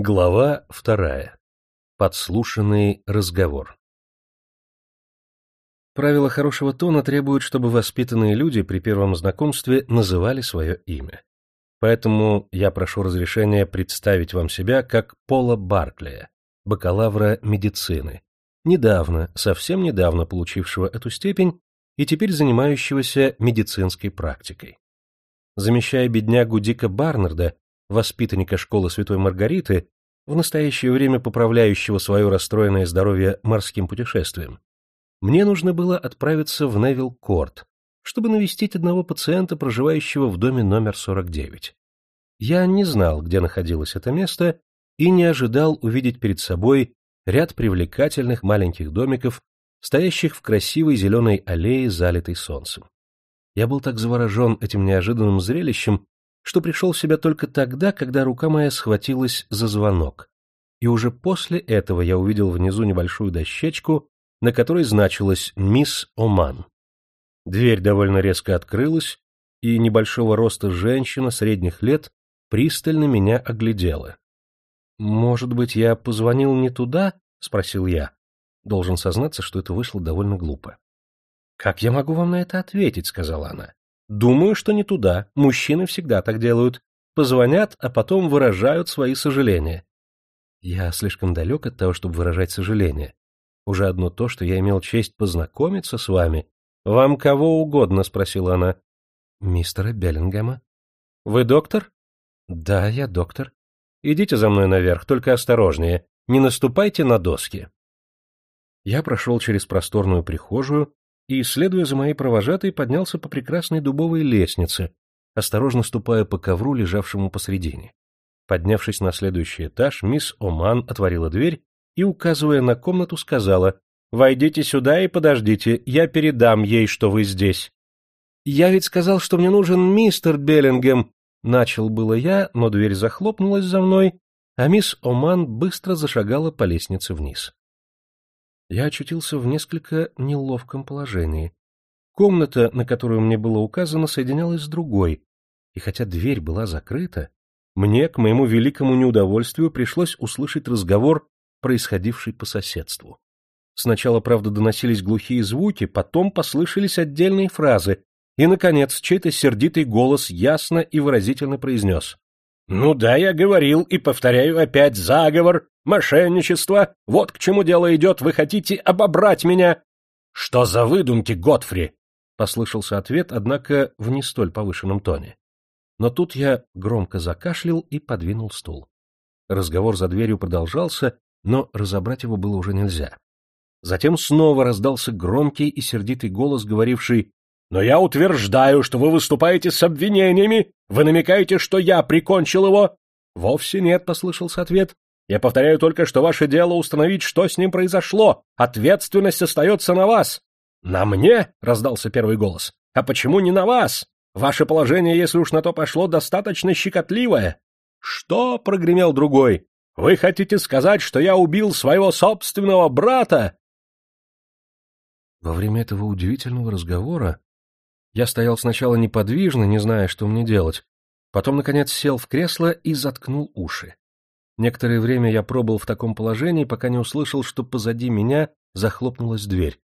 Глава вторая. Подслушанный разговор. Правила хорошего тона требуют, чтобы воспитанные люди при первом знакомстве называли свое имя. Поэтому я прошу разрешения представить вам себя как Пола Барклея, бакалавра медицины, недавно, совсем недавно получившего эту степень и теперь занимающегося медицинской практикой. Замещая беднягу Дика Барнарда, воспитанника школы Святой Маргариты, в настоящее время поправляющего свое расстроенное здоровье морским путешествием, мне нужно было отправиться в Невилл-Корт, чтобы навестить одного пациента, проживающего в доме номер 49. Я не знал, где находилось это место, и не ожидал увидеть перед собой ряд привлекательных маленьких домиков, стоящих в красивой зеленой аллее, залитой солнцем. Я был так заворожен этим неожиданным зрелищем, что пришел в себя только тогда, когда рука моя схватилась за звонок. И уже после этого я увидел внизу небольшую дощечку, на которой значилось «Мисс Оман». Дверь довольно резко открылась, и небольшого роста женщина средних лет пристально меня оглядела. «Может быть, я позвонил не туда?» — спросил я. Должен сознаться, что это вышло довольно глупо. «Как я могу вам на это ответить?» — сказала она. Думаю, что не туда. Мужчины всегда так делают. Позвонят, а потом выражают свои сожаления. Я слишком далек от того, чтобы выражать сожаления. Уже одно то, что я имел честь познакомиться с вами. Вам кого угодно, спросила она. Мистера Беллингема. Вы доктор? Да, я доктор. Идите за мной наверх, только осторожнее. Не наступайте на доски. Я прошел через просторную прихожую, и, следуя за моей провожатой, поднялся по прекрасной дубовой лестнице, осторожно ступая по ковру, лежавшему посредине. Поднявшись на следующий этаж, мисс Оман отворила дверь и, указывая на комнату, сказала «Войдите сюда и подождите, я передам ей, что вы здесь». «Я ведь сказал, что мне нужен мистер Беллингем», — начал было я, но дверь захлопнулась за мной, а мисс Оман быстро зашагала по лестнице вниз я очутился в несколько неловком положении. Комната, на которую мне было указано, соединялась с другой, и хотя дверь была закрыта, мне, к моему великому неудовольствию, пришлось услышать разговор, происходивший по соседству. Сначала, правда, доносились глухие звуки, потом послышались отдельные фразы, и, наконец, чей-то сердитый голос ясно и выразительно произнес. «Ну да, я говорил и повторяю опять заговор, мошенничество, вот к чему дело идет, вы хотите обобрать меня!» «Что за выдумки, Готфри?» — послышался ответ, однако в не столь повышенном тоне. Но тут я громко закашлял и подвинул стул. Разговор за дверью продолжался, но разобрать его было уже нельзя. Затем снова раздался громкий и сердитый голос, говоривший но я утверждаю, что вы выступаете с обвинениями. Вы намекаете, что я прикончил его? Вовсе нет, послышался ответ. Я повторяю только, что ваше дело установить, что с ним произошло. Ответственность остается на вас. На мне? раздался первый голос. А почему не на вас? Ваше положение, если уж на то пошло, достаточно щекотливое. Что? прогремел другой. Вы хотите сказать, что я убил своего собственного брата? Во время этого удивительного разговора я стоял сначала неподвижно, не зная, что мне делать, потом, наконец, сел в кресло и заткнул уши. Некоторое время я пробыл в таком положении, пока не услышал, что позади меня захлопнулась дверь.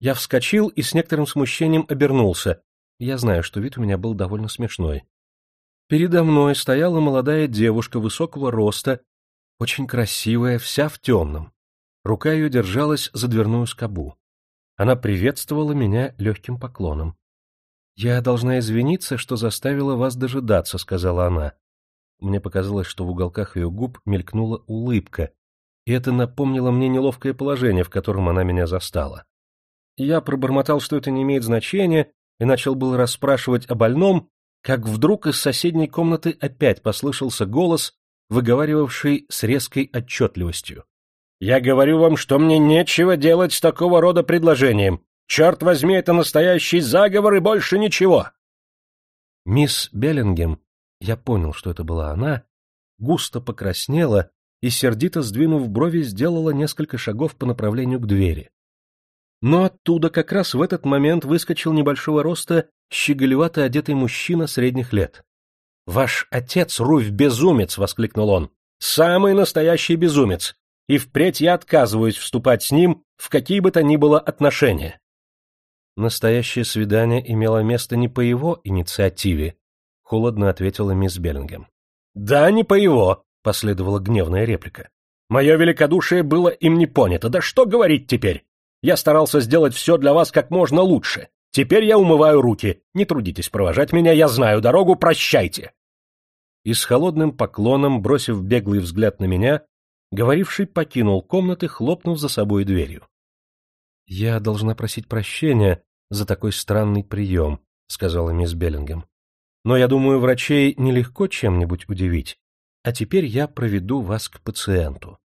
Я вскочил и с некоторым смущением обернулся. Я знаю, что вид у меня был довольно смешной. Передо мной стояла молодая девушка высокого роста, очень красивая, вся в темном. Рука ее держалась за дверную скобу. Она приветствовала меня легким поклоном. «Я должна извиниться, что заставила вас дожидаться», — сказала она. Мне показалось, что в уголках ее губ мелькнула улыбка, и это напомнило мне неловкое положение, в котором она меня застала. Я пробормотал, что это не имеет значения, и начал было расспрашивать о больном, как вдруг из соседней комнаты опять послышался голос, выговаривавший с резкой отчетливостью. «Я говорю вам, что мне нечего делать с такого рода предложением. Черт возьми, это настоящий заговор и больше ничего!» Мисс Беллингем, я понял, что это была она, густо покраснела и, сердито сдвинув брови, сделала несколько шагов по направлению к двери. Но оттуда как раз в этот момент выскочил небольшого роста щеголевато одетый мужчина средних лет. «Ваш отец, Руфь, безумец!» — воскликнул он. Самый настоящий безумец. И впредь я отказываюсь вступать с ним в какие бы то ни было отношения. Настоящее свидание имело место не по его инициативе, холодно ответила мисс Беллингем. Да, не по его, последовала гневная реплика. Мое великодушие было им не понято. Да что говорить теперь? Я старался сделать все для вас как можно лучше. Теперь я умываю руки. Не трудитесь провожать меня, я знаю дорогу, прощайте. И с холодным поклоном, бросив беглый взгляд на меня, говоривший покинул комнаты, хлопнув за собой дверью. — Я должна просить прощения за такой странный прием, — сказала мисс Беллингем. — Но я думаю, врачей нелегко чем-нибудь удивить. А теперь я проведу вас к пациенту.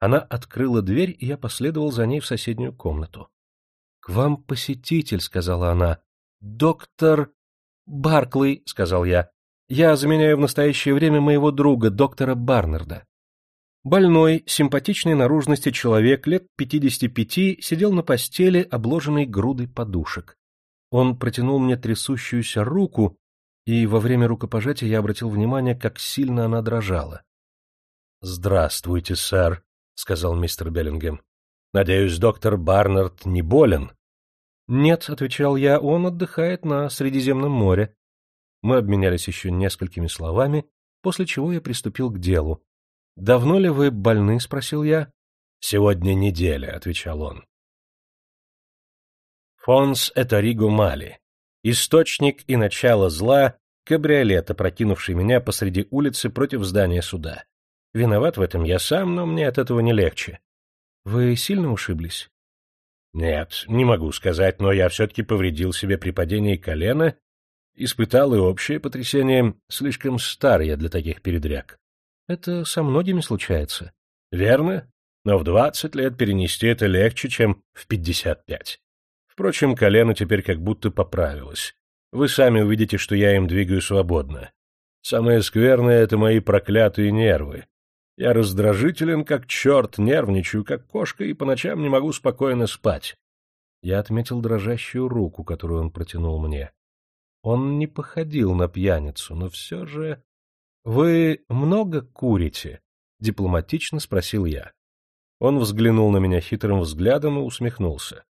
Она открыла дверь, и я последовал за ней в соседнюю комнату. — К вам посетитель, — сказала она. — Доктор... — Барклey, — сказал я. — Я заменяю в настоящее время моего друга, доктора Барнарда. Больной, симпатичной наружности человек лет 55 сидел на постели, обложенной грудой подушек. Он протянул мне трясущуюся руку, и во время рукопожатия я обратил внимание, как сильно она дрожала. — Здравствуйте, сэр, — сказал мистер Беллингем. — Надеюсь, доктор Барнард не болен? — Нет, — отвечал я, — он отдыхает на Средиземном море. Мы обменялись еще несколькими словами, после чего я приступил к делу, «Давно ли вы больны?» — спросил я. «Сегодня неделя», — отвечал он. Фонс — это Риго Мали. Источник и начало зла — кабриолет, опрокинувший меня посреди улицы против здания суда. Виноват в этом я сам, но мне от этого не легче. Вы сильно ушиблись? Нет, не могу сказать, но я все-таки повредил себе при падении колена, испытал и общее потрясение, слишком стар я для таких передряг. Это со многими случается. Верно? Но в двадцать лет перенести это легче, чем в пятьдесят пять. Впрочем, колено теперь как будто поправилось. Вы сами увидите, что я им двигаю свободно. Самое скверное — это мои проклятые нервы. Я раздражителен, как черт, нервничаю, как кошка, и по ночам не могу спокойно спать. Я отметил дрожащую руку, которую он протянул мне. Он не походил на пьяницу, но все же... Вы много курите? дипломатично спросил я. Он взглянул на меня хитрым взглядом и усмехнулся.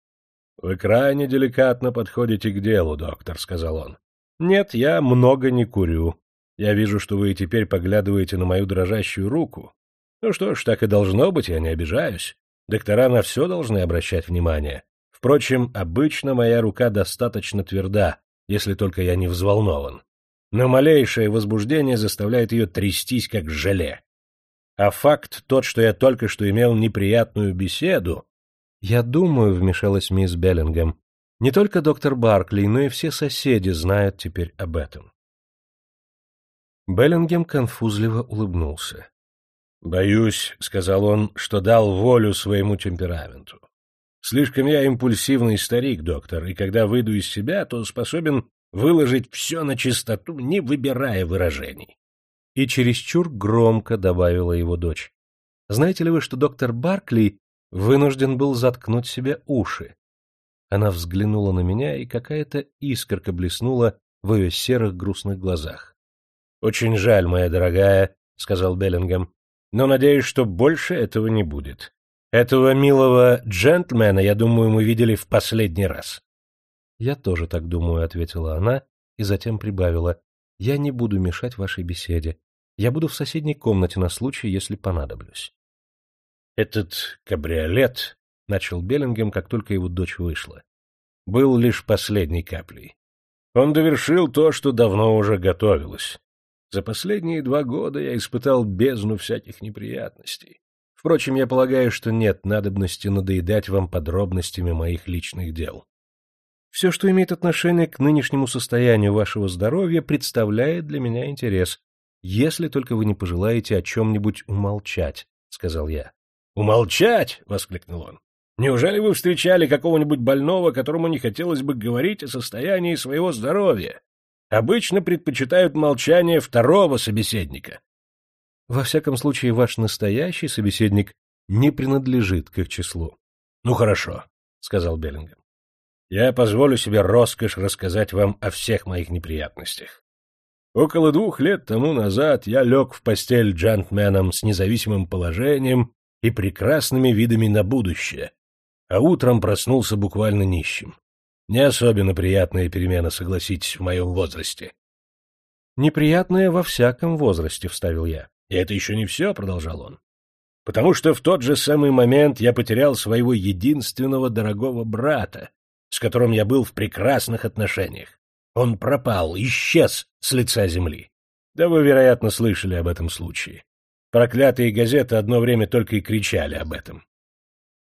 Вы крайне деликатно подходите к делу, доктор, сказал он. Нет, я много не курю. Я вижу, что вы теперь поглядываете на мою дрожащую руку. Ну что ж, так и должно быть, я не обижаюсь. Доктора на все должны обращать внимание. Впрочем, обычно моя рука достаточно тверда, если только я не взволнован но малейшее возбуждение заставляет ее трястись, как желе. А факт тот, что я только что имел неприятную беседу... — Я думаю, — вмешалась мисс Беллингем, — не только доктор Баркли, но и все соседи знают теперь об этом. Беллингем конфузливо улыбнулся. — Боюсь, — сказал он, — что дал волю своему темпераменту. Слишком я импульсивный старик, доктор, и когда выйду из себя, то способен выложить все на чистоту, не выбирая выражений. И чересчур громко добавила его дочь. Знаете ли вы, что доктор Баркли вынужден был заткнуть себе уши? Она взглянула на меня, и какая-то искорка блеснула в ее серых грустных глазах. — Очень жаль, моя дорогая, — сказал Беллингем, — но надеюсь, что больше этого не будет. Этого милого джентльмена, я думаю, мы видели в последний раз. «Я тоже так думаю», — ответила она и затем прибавила. «Я не буду мешать вашей беседе. Я буду в соседней комнате на случай, если понадоблюсь». «Этот кабриолет», — начал Беллингем, как только его дочь вышла, — «был лишь последней каплей. Он довершил то, что давно уже готовилось. За последние два года я испытал бездну всяких неприятностей. Впрочем, я полагаю, что нет надобности надоедать вам подробностями моих личных дел. Все, что имеет отношение к нынешнему состоянию вашего здоровья, представляет для меня интерес, если только вы не пожелаете о чем-нибудь умолчать, — сказал я. — Умолчать? — воскликнул он. — Неужели вы встречали какого-нибудь больного, которому не хотелось бы говорить о состоянии своего здоровья? Обычно предпочитают молчание второго собеседника. — Во всяком случае, ваш настоящий собеседник не принадлежит к их числу. — Ну, хорошо, — сказал Беллингем. Я позволю себе роскошь рассказать вам о всех моих неприятностях. Около двух лет тому назад я лег в постель джентльменом с независимым положением и прекрасными видами на будущее, а утром проснулся буквально нищим. Не особенно приятная перемена, согласитесь, в моем возрасте. Неприятная во всяком возрасте, — вставил я. — И это еще не все, — продолжал он. — Потому что в тот же самый момент я потерял своего единственного дорогого брата, с которым я был в прекрасных отношениях. Он пропал, исчез с лица земли. Да вы, вероятно, слышали об этом случае. Проклятые газеты одно время только и кричали об этом.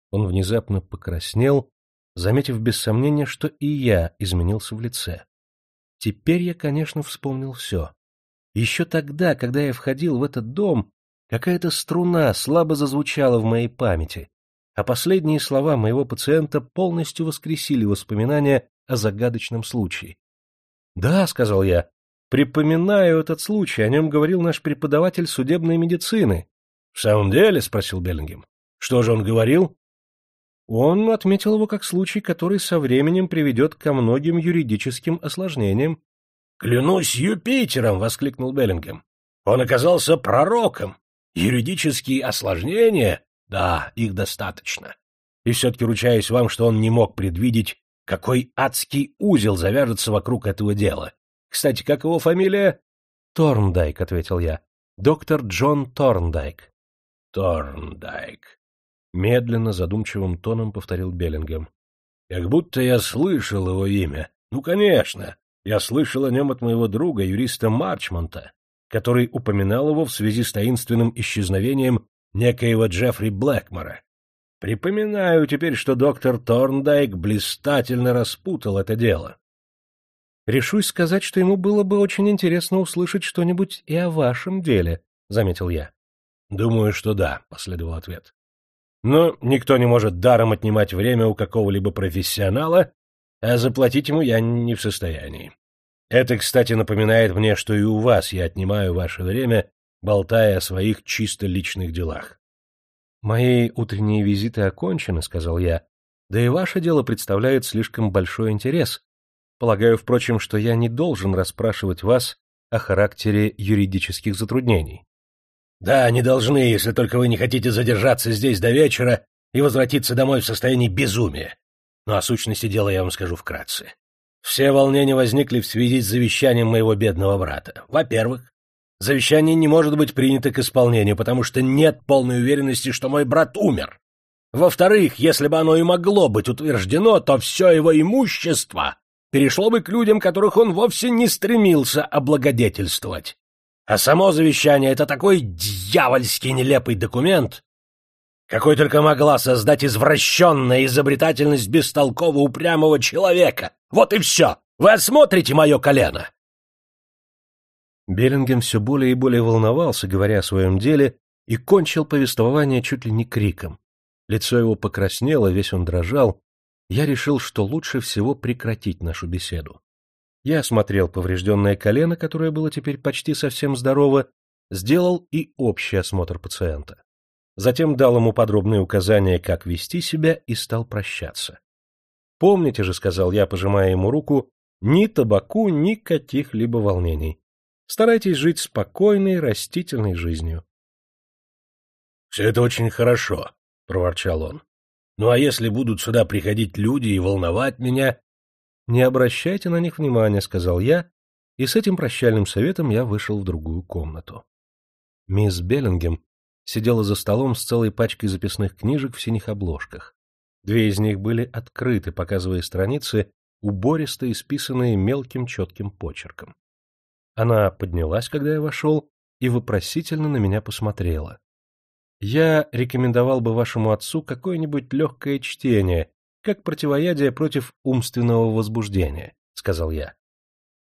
Он внезапно покраснел, заметив без сомнения, что и я изменился в лице. Теперь я, конечно, вспомнил все. Еще тогда, когда я входил в этот дом, какая-то струна слабо зазвучала в моей памяти, а последние слова моего пациента полностью воскресили воспоминания о загадочном случае. «Да», — сказал я, — «припоминаю этот случай, о нем говорил наш преподаватель судебной медицины». «В самом деле?» — спросил Беллингем. «Что же он говорил?» Он отметил его как случай, который со временем приведет ко многим юридическим осложнениям. — Клянусь Юпитером! — воскликнул Беллингем. — Он оказался пророком. Юридические осложнения? Да, их достаточно. И все-таки ручаюсь вам, что он не мог предвидеть, какой адский узел завяжется вокруг этого дела. Кстати, как его фамилия? — Торндайк, — ответил я. — Доктор Джон Торндайк. — Торндайк. Медленно, задумчивым тоном повторил Беллингем. — Как будто я слышал его имя. Ну, конечно, я слышал о нем от моего друга, юриста Марчмонта, который упоминал его в связи с таинственным исчезновением некоего Джеффри Блэкмора. Припоминаю теперь, что доктор Торндайк блистательно распутал это дело. Решусь сказать, что ему было бы очень интересно услышать что-нибудь и о вашем деле, — заметил я. — Думаю, что да, — последовал ответ. Но никто не может даром отнимать время у какого-либо профессионала, а заплатить ему я не в состоянии. Это, кстати, напоминает мне, что и у вас я отнимаю ваше время, болтая о своих чисто личных делах. «Мои утренние визиты окончены», — сказал я, — «да и ваше дело представляет слишком большой интерес. Полагаю, впрочем, что я не должен расспрашивать вас о характере юридических затруднений». Да, не должны, если только вы не хотите задержаться здесь до вечера и возвратиться домой в состоянии безумия. Но о сущности дела я вам скажу вкратце. Все волнения возникли в связи с завещанием моего бедного брата. Во-первых, завещание не может быть принято к исполнению, потому что нет полной уверенности, что мой брат умер. Во-вторых, если бы оно и могло быть утверждено, то все его имущество перешло бы к людям, которых он вовсе не стремился облагодетельствовать. А само завещание — это такой дьявольский нелепый документ, какой только могла создать извращенная изобретательность бестолково упрямого человека. Вот и все. Вы осмотрите мое колено. Беллингем все более и более волновался, говоря о своем деле, и кончил повествование чуть ли не криком. Лицо его покраснело, весь он дрожал. Я решил, что лучше всего прекратить нашу беседу. Я осмотрел поврежденное колено, которое было теперь почти совсем здорово, сделал и общий осмотр пациента. Затем дал ему подробные указания, как вести себя, и стал прощаться. «Помните же», — сказал я, пожимая ему руку, — «ни табаку, ни каких-либо волнений. Старайтесь жить спокойной, растительной жизнью». «Все это очень хорошо», — проворчал он. «Ну а если будут сюда приходить люди и волновать меня, «Не обращайте на них внимания», — сказал я, и с этим прощальным советом я вышел в другую комнату. Мисс Беллингем сидела за столом с целой пачкой записных книжек в синих обложках. Две из них были открыты, показывая страницы, убористо исписанные мелким четким почерком. Она поднялась, когда я вошел, и вопросительно на меня посмотрела. Я рекомендовал бы вашему отцу какое-нибудь легкое чтение как противоядие против умственного возбуждения, — сказал я.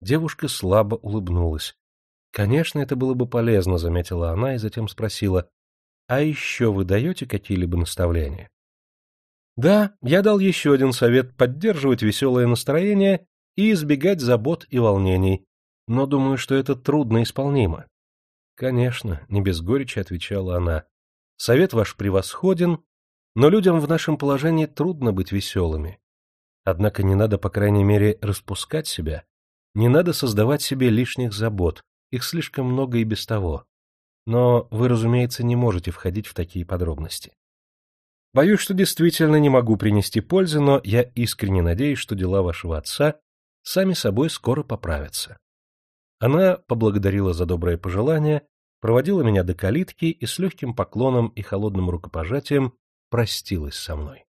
Девушка слабо улыбнулась. — Конечно, это было бы полезно, — заметила она и затем спросила. — А еще вы даете какие-либо наставления? — Да, я дал еще один совет — поддерживать веселое настроение и избегать забот и волнений, но думаю, что это трудно исполнимо. — Конечно, — не без горечи отвечала она. — Совет ваш превосходен, но людям в нашем положении трудно быть веселыми. Однако не надо, по крайней мере, распускать себя, не надо создавать себе лишних забот, Их слишком много и без того. Но вы, разумеется, не можете входить в такие подробности. Боюсь, что действительно не могу принести пользы, но я искренне надеюсь, что дела вашего отца сами собой скоро поправятся. Она поблагодарила за доброе пожелание, проводила меня до калитки и с легким поклоном и холодным рукопожатием простилась со мной.